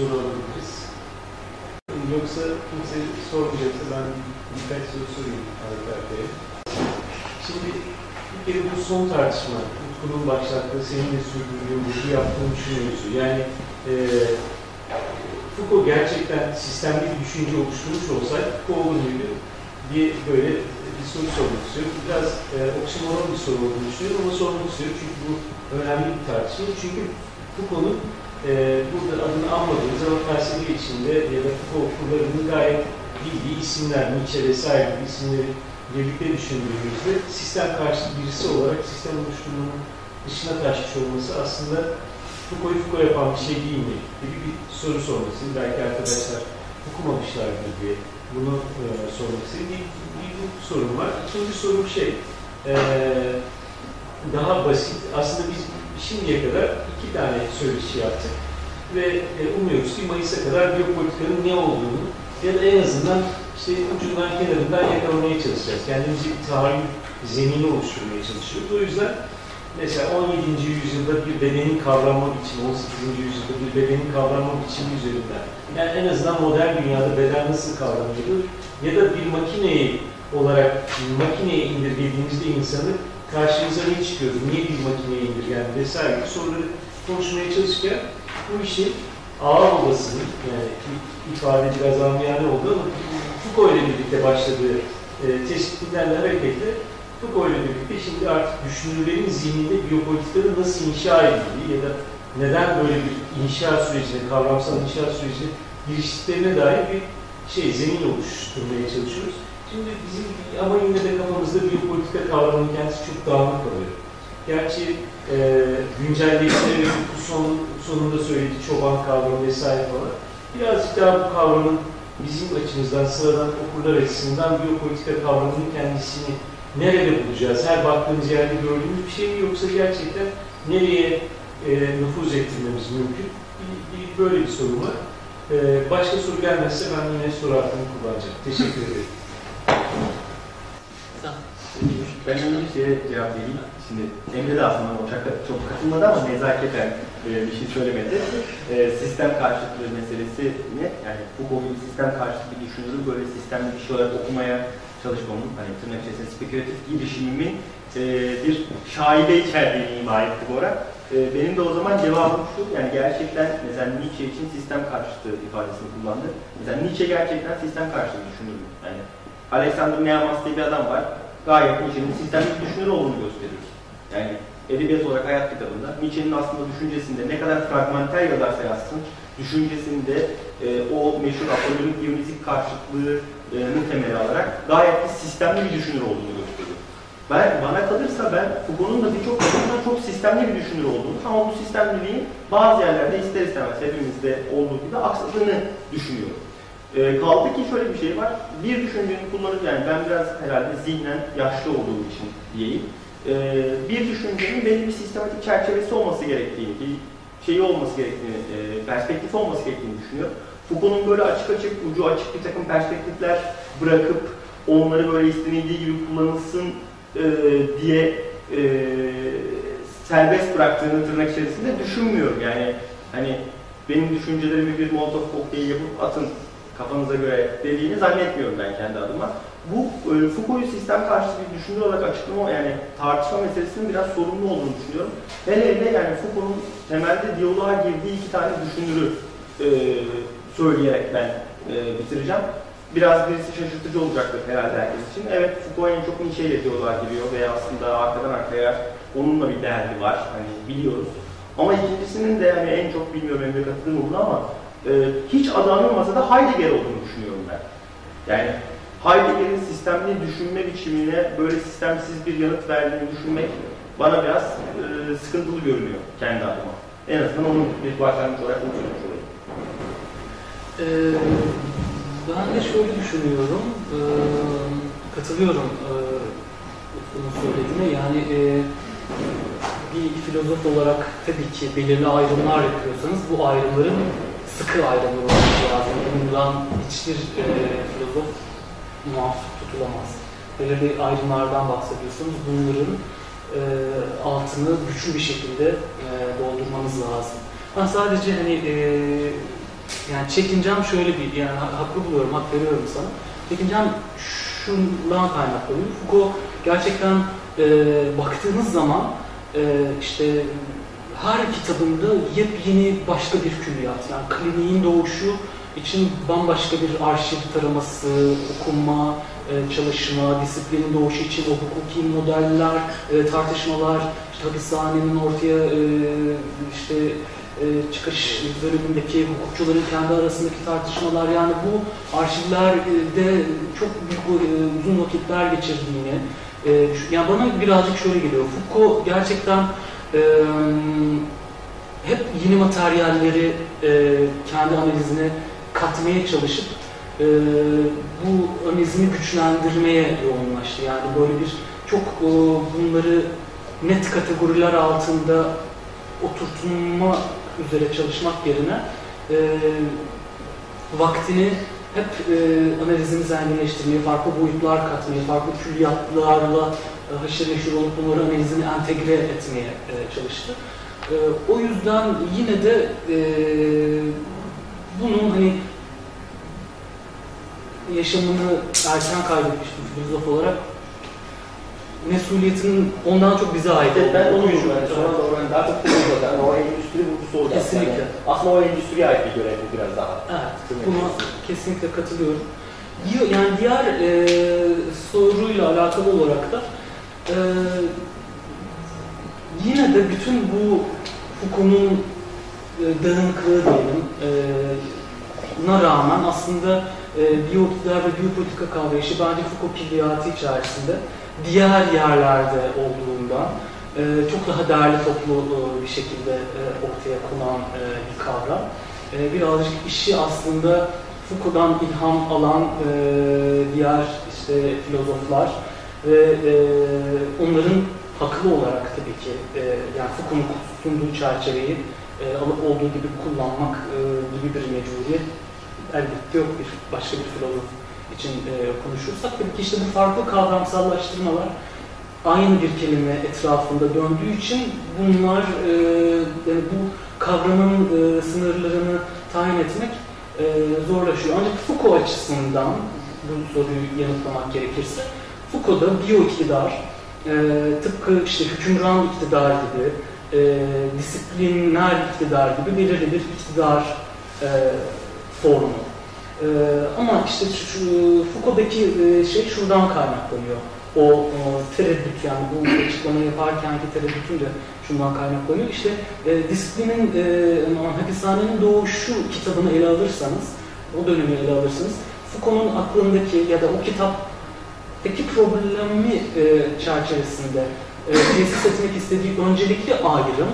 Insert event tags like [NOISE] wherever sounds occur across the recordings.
soru alabiliriz. Yoksa kimse sormayacaksa ben birkaç soru sorayım arka arkaya. Şimdi bir kere bu son tartışma, Utku'nun başlattığı, senin de sürdürdüğün, bu yaptığın düşünüyorsun. Yani e, Foucault gerçekten sistemli bir düşünce oluşturmuş olsaydı Foucault olur muydu diye böyle bir soru sormak istiyorum. Biraz e, oksimoron bir soru olduğunu düşünüyorum ama sormak istiyorum çünkü bu önemli bir tartışma. Çünkü Foucault'un e, burada adını anmadığımız ama felsefe içinde ya da Foucault okullarının gayet bildiği isimler, Nietzsche vesaire gibi isimleri birlikte düşündüğümüzde sistem karşıtı birisi olarak sistem oluşturmanın dışına taşmış olması aslında Foucault'u Foucault yapan bir şey değil mi? gibi bir soru sorması. Belki arkadaşlar okumamışlardır diye bunu e, sormak istedim. Bir, bir, bir sorun var. İkinci sorum şey, e, daha basit. Aslında biz şimdiye kadar iki tane söyleşi yaptık ve e, umuyoruz ki Mayıs'a kadar biyopolitikanın ne olduğunu ya da en azından işte ucundan kenarından yakalamaya çalışacağız. Kendimizi bir tahayyül zemini oluşturmaya çalışıyoruz. O yüzden mesela 17. yüzyılda bir bedenin kavranma biçimi, 18. yüzyılda bir bedenin kavranma biçimi üzerinden yani en azından modern dünyada beden nasıl kavranıyordur ya da bir makineyi olarak makineye indirgediğimizde insanı karşımıza ne çıkıyor, niye bir makineye indirgen vesaire gibi soruları konuşmaya çalışırken bu işin ağır babasının yani ifade biraz amiyane oldu ama Foucault ile birlikte başladığı e, tespitlerle hareketle Foucault ile birlikte şimdi artık düşünürlerin zihninde biyopolitikanın nasıl inşa edildiği ya da neden böyle bir inşa sürecine, kavramsal inşa sürecine giriştiklerine dair bir şey, zemin oluşturmaya çalışıyoruz. Şimdi bizim ama yine de kafamızda biyopolitika kavramının kendisi çok dağınık kalıyor. Gerçi e, güncelleştirerek son, sonunda söylediği çoban kavramı vesaire falan birazcık daha bu kavramın bizim açımızdan, sıradan okurlar açısından biyopolitika kavramının kendisini nerede bulacağız? Her baktığımız yerde gördüğümüz bir şey mi yoksa gerçekten nereye e, nüfuz ettirmemiz mümkün? Bir, bir, böyle bir soru var. E, başka soru gelmezse ben yine soru hakkını kullanacağım. Teşekkür ederim. Ben önce şeye cevap vereyim. Şimdi Emre de aslında o çok, katılmadı ama nezaketen e, bir şey söylemedi. E, sistem karşıtlığı meselesi ne? Yani Foucault'un sistem karşıtı bir düşünürü böyle sistemli bir şey olarak okumaya çalışmamın, hani tırnak içerisinde spekülatif girişimimin e, bir şaibe içerdiğini ima etti Bora. E, benim de o zaman cevabım şu, yani gerçekten mesela Nietzsche için sistem karşıtı ifadesini kullandı. Mesela Nietzsche gerçekten sistem karşıtı düşünür mü? Yani Alexander Nehamas diye bir adam var. Gayet Nietzsche'nin sistemli bir düşünür olduğunu gösteriyor. Yani edebiyat olarak hayat kitabında Nietzsche'nin aslında düşüncesinde ne kadar fragmenter yazarsa yazsın, düşüncesinde e, o meşhur apolonik diyonizik karşıtlığını temeli alarak gayet bir sistemli bir düşünür olduğunu gösteriyor. Ben, bana kalırsa ben Foucault'un da birçok bakımdan çok sistemli bir düşünür olduğunu ama bu sistemliliğin bazı yerlerde ister istemez hepimizde olduğu gibi aksadığını düşünüyorum. E, kaldı ki şöyle bir şey var, bir düşüncenin kullanıp yani ben biraz herhalde zihnen yaşlı olduğum için diyeyim, e, bir düşüncenin belli bir sistematik çerçevesi olması gerektiğini, bir şeyi olması gerektiğini, e, perspektifi olması gerektiğini düşünüyorum. Foucault'un böyle açık açık, ucu açık bir takım perspektifler bırakıp onları böyle istenildiği gibi kullanılsın e, diye e, serbest bıraktığını tırnak içerisinde düşünmüyorum. Yani hani benim düşüncelerimi bir Molotov kokteyli yapıp atın kafanıza göre dediğini zannetmiyorum ben kendi adıma. Bu e, Foucault'u sistem karşıtı bir düşünür olarak açıklama yani tartışma meselesinin biraz sorumlu olduğunu düşünüyorum. Hele hele yani Foucault'un temelde diyaloğa girdiği iki tane düşünürü e, söyleyerek ben e, bitireceğim. Biraz birisi şaşırtıcı olacaktır herhalde herkes için. Evet Foucault en çok Nietzsche ile diyaloğa giriyor ve aslında arkadan arkaya onunla bir derdi var. Hani biliyoruz. Ama ikincisinin de yani en çok bilmiyorum Emre katılır mı ama e, hiç adı anılmasa da Heidegger olduğunu düşünüyorum ben. Yani Heidegger'in sistemli düşünme biçimine böyle sistemsiz bir yanıt verdiğini düşünmek bana biraz e, sıkıntılı görünüyor kendi adıma. En azından onun bir başlangıç olarak bunu söylemiş olayım. Ee, ben de şöyle düşünüyorum, ee, katılıyorum e, Utku'nun söylediğine. Yani e, bir filozof olarak tabii ki belirli ayrımlar yapıyorsanız bu ayrımların sıkı ayrımlar olması lazım. Bundan hiçbir e, filozof muaf tutulamaz. Belirli ayrımlardan bahsediyorsanız bunların e, altını güçlü bir şekilde e, doldurmanız lazım. Ben sadece hani e, yani çekincem şöyle bir, yani ha- haklı buluyorum, hak veriyorum sana. Çekincem şundan kaynaklanıyor. Foucault gerçekten e, baktığınız zaman e, işte her kitabında yepyeni başka bir külliyat. Yani kliniğin doğuşu için bambaşka bir arşiv taraması, okuma, e, çalışma, disiplinin doğuşu için o hukuki modeller, e, tartışmalar, işte hapishanenin ortaya e, işte çıkış bölümündeki hukukçuların kendi arasındaki tartışmalar yani bu arşivlerde çok büyük uzun vakitler geçirdiğini yani bana birazcık şöyle geliyor. Foucault gerçekten e, hep yeni materyalleri e, kendi analizine katmaya çalışıp e, bu analizini güçlendirmeye yoğunlaştı. Yani böyle bir çok e, bunları net kategoriler altında oturtma üzere çalışmak yerine e, vaktini hep e, analizini zenginleştirmeye, farklı boyutlar katmaya, farklı külliyatlarla haşır neşir olup bunları analizini entegre etmeye e, çalıştı. E, o yüzden yine de e, bunun hani yaşamını erken kaybetmiş bir filozof olarak mesuliyetinin ondan çok bize ait Evet, ben onu düşünüyorum. Yani sonra doğru yani daha çok kullanılıyor. Yani o endüstri vurgusu olacak. Kesinlikle. Yani aslında o endüstriye ait bir görev bu biraz daha. Evet, mi? buna kesinlikle katılıyorum. Yani diğer e, soruyla alakalı olarak da e, yine de bütün bu Foucault'un e, dağınıklığı diyelim e, na rağmen aslında e, biyoiktidar ve biyopolitika kavrayışı bence Foucault külliyatı içerisinde diğer yerlerde olduğundan e, çok daha değerli toplu e, bir şekilde e, ortaya konan e, bir kavram. E, birazcık işi aslında Foucault'dan ilham alan e, diğer işte filozoflar ve e, onların haklı olarak tabii ki e, yani Foucault'un sunduğu çerçeveyi e, alıp olduğu gibi kullanmak e, gibi bir mecburiyet elbette yok bir başka bir filozof için e, konuşursak tabii ki işte bu farklı kavramsallaştırmalar aynı bir kelime etrafında döndüğü için bunlar e, yani bu kavramın e, sınırlarını tayin etmek e, zorlaşıyor. Ancak Foucault açısından bu soruyu yanıtlamak gerekirse Foucault'da biyo iktidar e, tıpkı işte hükümran iktidar gibi e, disipliner iktidar gibi belirli bir iktidar e, formu. E, ama işte şu, şu Foucault'daki e, şey şuradan kaynaklanıyor. O, o tereddüt yani bu açıklamayı yaparkenki tereddütün de şundan kaynaklanıyor. İşte e, disiplinin, e, hapishanenin doğuşu kitabını ele alırsanız, o dönemi ele alırsanız, Foucault'un aklındaki ya da o kitaptaki problemi e, çerçevesinde e, tesis etmek istediği öncelikli ayrım,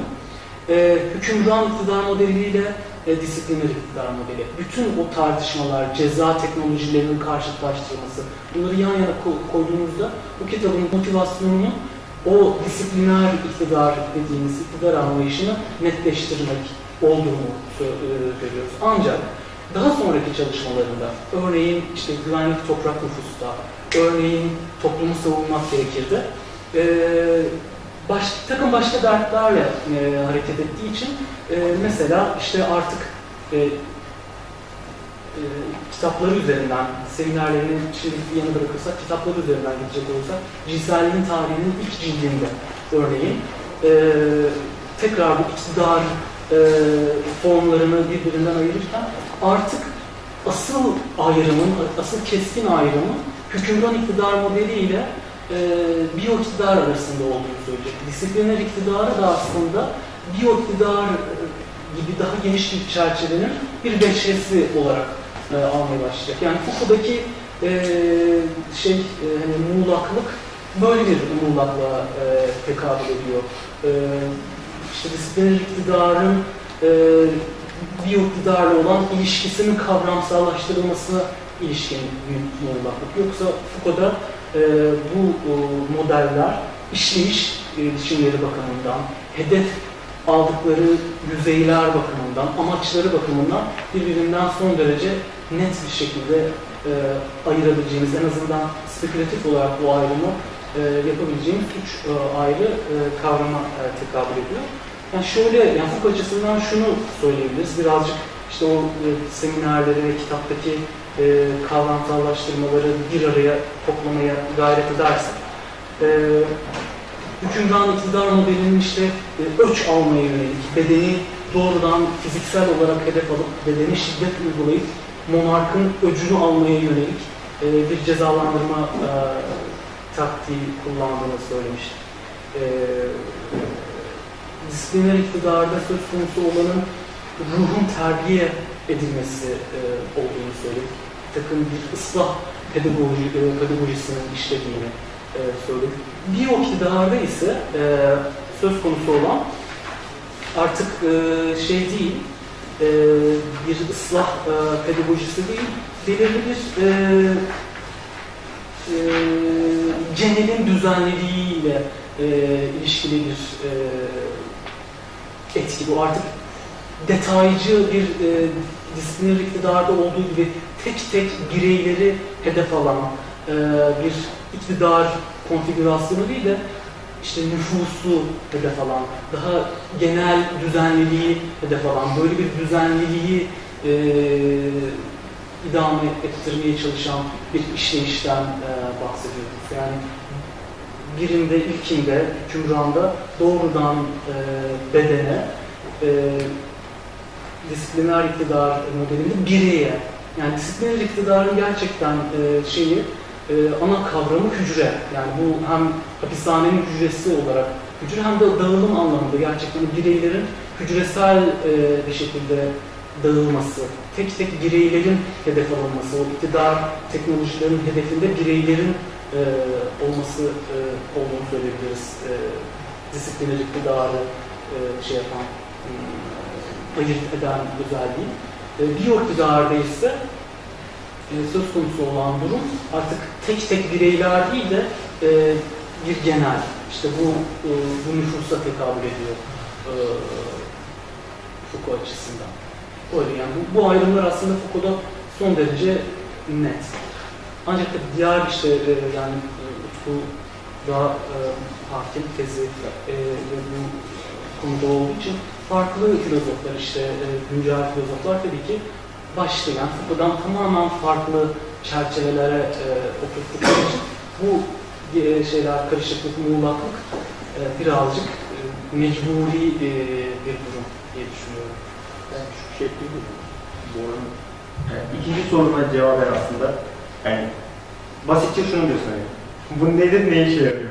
e, hükümran iktidar modeliyle e, disipliner iktidar modeli. Bütün o tartışmalar, ceza teknolojilerinin karşıtlaştırılması, bunları yan yana ko- koyduğunuzda bu kitabın motivasyonunu o disipliner iktidar dediğimiz iktidar anlayışını netleştirmek olduğunu e, görüyoruz. Ancak daha sonraki çalışmalarında, örneğin işte güvenlik toprak nüfusta, örneğin toplumu savunmak gerekirdi, e, baş, takım başka dertlerle e, hareket ettiği için e, mesela işte artık e, e, kitapları üzerinden, seminerlerini şimdi bir yana bırakırsak, kitapları üzerinden gidecek olursak, cinselliğin tarihinin ilk cildinde örneğin e, tekrar bu iktidar e, formlarını birbirinden ayırırken artık asıl ayrımın, asıl keskin ayrımın hükümran iktidar modeliyle e, biyo iktidar arasında olduğunu söyleyecek. Disipliner iktidarı da aslında biyo iktidar e, gibi daha geniş bir çerçevenin bir veçresi olarak e, almaya başlayacak. Yani Foucault'daki e, şey e, hani muğlaklık böyle bir muğlaklığa e, tekabül ediyor. E, işte disipliner iktidarın e, biyo iktidarla olan ilişkisinin kavramsallaştırılmasına ilişkin bir muğlaklık. Yoksa Foucault'da e, bu e, modeller işleyiş e, biçimleri bakımından, hedef aldıkları yüzeyler bakımından, amaçları bakımından birbirinden son derece net bir şekilde e, ayırabileceğimiz, en azından spekülatif olarak bu ayrımı e, yapabileceğimiz üç e, ayrı e, kavrama e, tekabül ediyor. Yani şöyle, yani Foucault açısından şunu söyleyebiliriz, birazcık işte o e, seminerleri, kitaptaki e, kavramsallaştırmaları bir araya toplamaya gayret edersek, e, hükümran iktidar modelinin işte e, ölç almaya yönelik, bedeni doğrudan fiziksel olarak hedef alıp bedene şiddet uygulayıp monarkın öcünü almaya yönelik bir cezalandırma taktiği kullandığını söylemişti. E, disipliner iktidarda söz konusu olanın ruhun terbiye edilmesi e, olduğunu söyledi. Takım bir ıslah pedagoji, e, pedagojisinin işlediğini e, söyledi. Bir o iktidarda ise e, söz konusu olan artık e, şey değil, e, bir ıslah e, pedagojisi değil, belirli bir e, e, genelin düzenliliğiyle e, ilişkili bir e, etki. Bu artık detaycı bir e, disipliner iktidarda olduğu gibi tek tek bireyleri hedef alan e, bir iktidar konfigürasyonu değil de işte nüfusu hedef alan, daha genel düzenliliği hedef alan, böyle bir düzenliliği e, idame ettirmeye çalışan bir işleyişten e, bahsediyoruz. Yani birinde, ilkinde, hükümranda doğrudan e, bedene, e, disipliner iktidar modelinde bireye, yani disipliner iktidarın gerçekten e, şeyi, e, ana kavramı hücre. Yani bu hem hapishanenin hücresi olarak hücre hem de dağılım anlamında gerçekten bireylerin hücresel e, bir şekilde dağılması, tek tek bireylerin hedef alınması, o iktidar teknolojilerin hedefinde bireylerin e, olması e, olduğunu söyleyebiliriz. E, disipliner iktidarı e, şey yapan, e, ayırt eden özelliği. E, bir iktidarda ise e, söz konusu olan durum artık tek tek bireyler değil de e, bir genel, işte bu e, bu nüfusa tekabül ediyor e, Foucault açısından. Öyle yani bu, bu ayrımlar aslında Foucault'da son derece net. Ancak tabii diğer işte e, yani Utku daha e, hakim tezi e, ve bu konuda olduğu için farklı filozoflar işte e, güncel filozoflar tabii ki başlayan Foucault'dan tamamen farklı çerçevelere e, oturttukları için bu e, şeyler karışıklık, muğlaklık e, birazcık e, mecburi e, bir durum diye düşünüyorum. Ben şu şey? Bu arada, yani ikinci soruma cevaben aslında yani basitçe şunu diyorsun [LAUGHS] hani bu nedir ne işe yarıyor?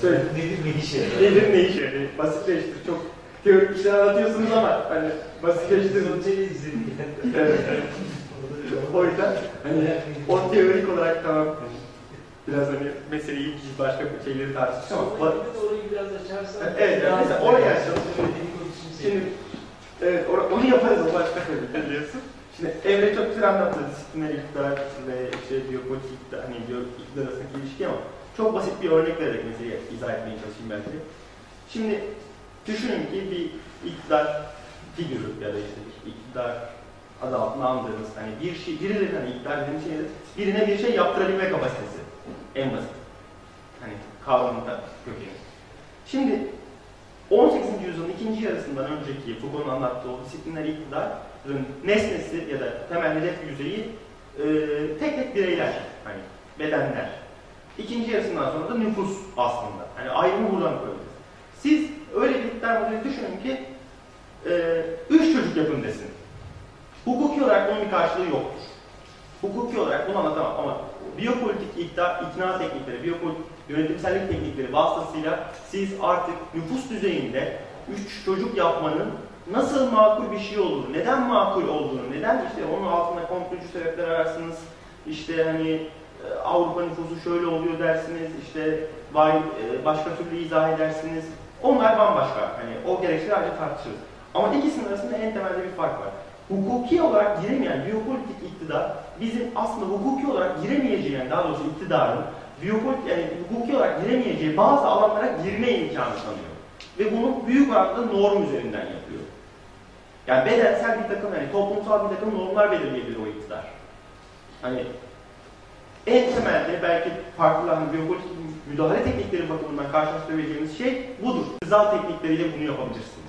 Söyle. Nedir ne işe yarar? Nedir ne işe yarıyor? Basitleştir çok teorik şey anlatıyorsunuz ama hani basitleştir. Zonceli izledik. Evet. [LAUGHS] o yüzden hani o teorik olarak tamam biraz hani meseleyi biz başka şeyleri tartıştık ama orayı biraz açarsan. Evet, evet, mesela oraya açalım. Şimdi evet, onu yaparız o başka türlü biliyorsun. Şimdi Emre çok güzel anlattı disipliner iktidar ve işte biyopolitik iktidar, hani biyo iktidar arasındaki ilişki ama çok basit bir örnek vererek meseleyi izah etmeye çalışayım belki. Şimdi düşünün ki bir iktidar figürü ya da işte bir iktidar adı altına andığımız hani bir şey, birileri hani iktidar dediğimiz şey birine bir şey yaptırabilme kapasitesi. En basit. Hani kavramında kökeni. Şimdi 18. yüzyılın ikinci yarısından önceki Foucault'un anlattığı o disiplinler iktidarın nesnesi ya da temel hedef yüzeyi e, tek tek bireyler, hani bedenler. İkinci yarısından sonra da nüfus aslında. Hani ayrımı buradan koyabiliriz. Siz öyle bir iktidar modeli düşünün ki e, üç çocuk yapın desin. Hukuki olarak bunun bir karşılığı yoktur. Hukuki olarak bunu anlatamam ama biyopolitik ikna, ikna teknikleri, biyopolitik yönetimsellik teknikleri vasıtasıyla siz artık nüfus düzeyinde üç çocuk yapmanın nasıl makul bir şey olduğunu, neden makul olduğunu, neden işte onun altında komplocu sebepler ararsınız, işte hani e, Avrupa nüfusu şöyle oluyor dersiniz, işte e, başka türlü izah edersiniz. Onlar bambaşka. Hani o gerekçeleri ayrıca tartışırız. Ama ikisinin arasında en temelde bir fark var. Hukuki olarak giremeyen biyopolitik iktidar bizim aslında hukuki olarak giremeyeceği yani daha doğrusu iktidarın biyopolitik yani hukuki olarak giremeyeceği bazı alanlara girme imkanı tanıyor. Ve bunu büyük oranda norm üzerinden yapıyor. Yani bedensel bir takım yani toplumsal bir takım normlar belirleyebilir o iktidar. Hani en temelde belki farklı hani biyopolitik müdahale teknikleri bakımından karşılaştırabileceğimiz şey budur. Rıza teknikleriyle bunu yapabilirsiniz.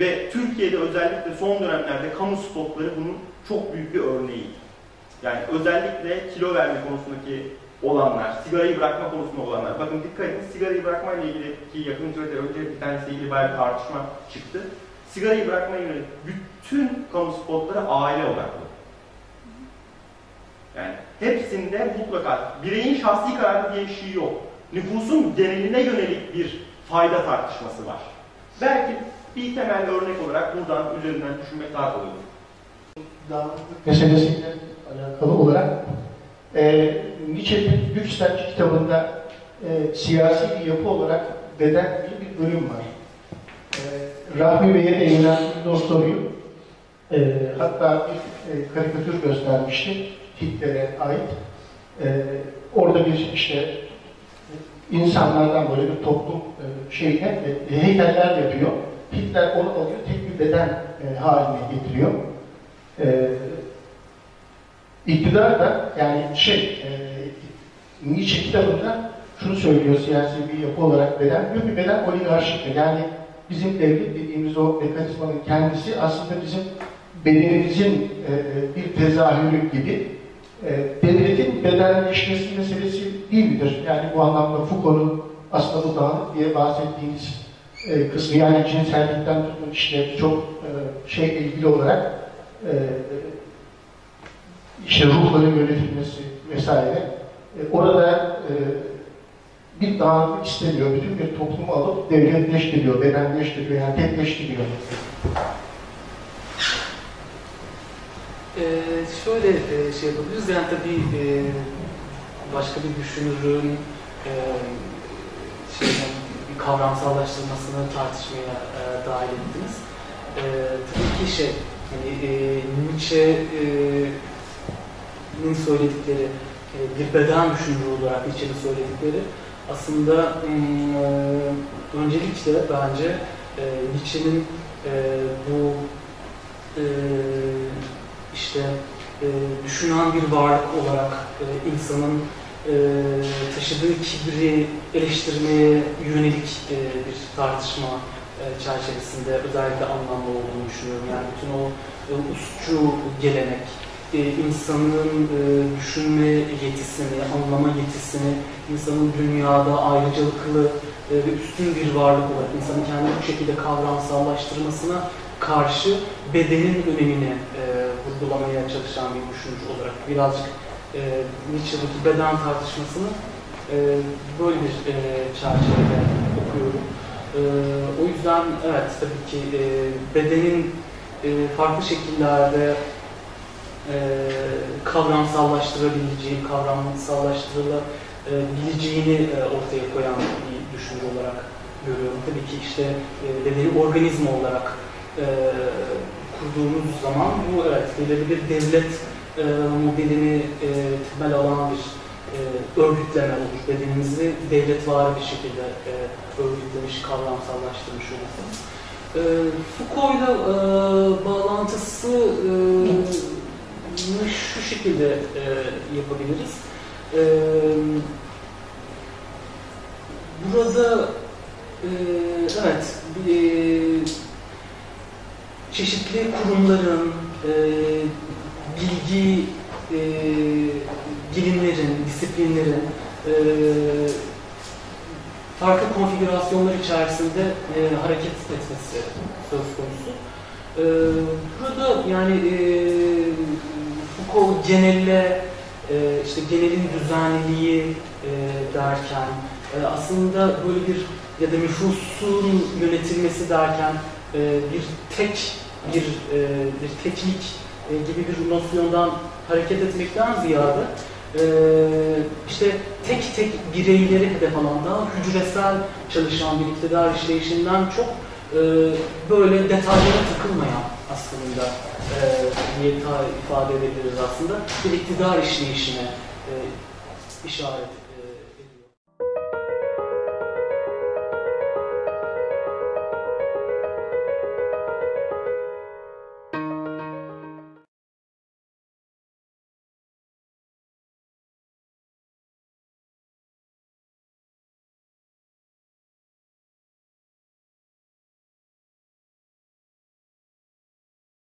Ve Türkiye'de özellikle son dönemlerde kamu spotları bunun çok büyük bir örneği. Yani özellikle kilo verme konusundaki olanlar, sigarayı bırakma konusunda olanlar. Bakın dikkat edin, sigarayı bırakma ile ilgili ki yakın sürede önce bir tanesiyle ilgili bayağı bir tartışma çıktı. Sigarayı bırakmaya yönelik bütün kamu spotları aile odaklı. Yani hepsinde mutlaka bireyin şahsi kararı diye bir şey yok. Nüfusun geneline yönelik bir fayda tartışması var. Belki bir temel örnek olarak buradan üzerinden düşünmek daha kolay olur. dağınıklık meselesiyle alakalı olarak e, Nietzsche'nin Güçlenç kitabında e, siyasi bir yapı olarak beden diye bir bölüm var. E, Rahmi Bey'e o soruyu e, hatta bir e, karikatür göstermişti Hitler'e ait. E, orada bir işte insanlardan böyle bir toplum e, şeyine e, heykeller yapıyor. Hitler onu alıyor, tek bir beden e, haline getiriyor. Ee, iktidar da yani şey e, Nietzsche kitabında şunu söylüyor siyasi bir yapı olarak beden diyor bir beden oligarşiktir. Yani bizim devlet dediğimiz o mekanizmanın kendisi aslında bizim bedenimizin e, bir tezahürü gibi e, devletin bedenleşmesi meselesi değil midir? Yani bu anlamda Foucault'un aslında bu dağınık diye bahsettiğimiz e, kısmı yani cinsellikten tutun işte çok e, şey ilgili olarak e, işte ruhların yönetilmesi vesaire. E, orada e, bir dağınıklık istemiyor. Bütün bir toplumu alıp devletleştiriyor, bedenleştiriyor, yani tekleştiriyor. Ee, şöyle e, şey yapabiliriz. Yani tabii e, başka bir düşünürün e, şeyden, bir kavramsallaştırmasını tartışmaya e, dahil ettiniz. E, tabii ki şey, hani e, Nietzsche'nin söyledikleri, e, bir beden düşünürü olarak Nietzsche'nin söyledikleri aslında e, öncelikle bence e, Nietzsche'nin e, bu işte düşünen bir varlık olarak insanın taşıdığı kibri eleştirmeye yönelik bir tartışma çerçevesinde özellikle anlamlı olduğunu düşünüyorum. Yani bütün o e, usçu gelenek, e, insanın e, düşünme yetisini, anlama yetisini, insanın dünyada ayrıcalıklı e, ve üstün bir varlık olarak insanın kendini bu şekilde kavramsallaştırmasına karşı bedenin önemini e, vurgulamaya çalışan bir düşünür olarak birazcık e, Nietzsche'deki beden tartışmasını e, böyle bir e, çerçevede okuyorum. E, o yüzden evet tabii ki e, bedenin e, farklı şekillerde e, kavramsallaştırabileceği, kavramsallaştırılabileceğini e, ortaya koyan bir düşünür olarak görüyorum. Tabii ki işte e, organizma olarak e, kurduğumuz zaman bu evet belirli bir devlet e, modelini e, temel alan bir e, örgütleme olur. Bedenimizi devletvari bir şekilde e, örgütlemiş, kavramsallaştırmış olursunuz. E, Foucault'la e, bağlantısı e, şu şekilde e, yapabiliriz. E, burada e, evet bir, çeşitli kurumların, e, bilgi e, bilimlerin, disiplinlerin e, farklı konfigürasyonlar içerisinde e, hareket etmesi söz konusu. E, burada yani e, Foucault genelle e, işte genelin düzenliliği e, derken e, aslında böyle bir ya da nüfusun yönetilmesi derken e, bir tek bir e, bir teknik e, gibi bir nosyondan hareket etmekten ziyade e, işte tek tek bireyleri hedef alan daha hücresel çalışan bir iktidar işleyişinden çok e, böyle detaylara takılmayan aslında e, diye ifade edebiliriz aslında. Bir iktidar işleyişine e, işaret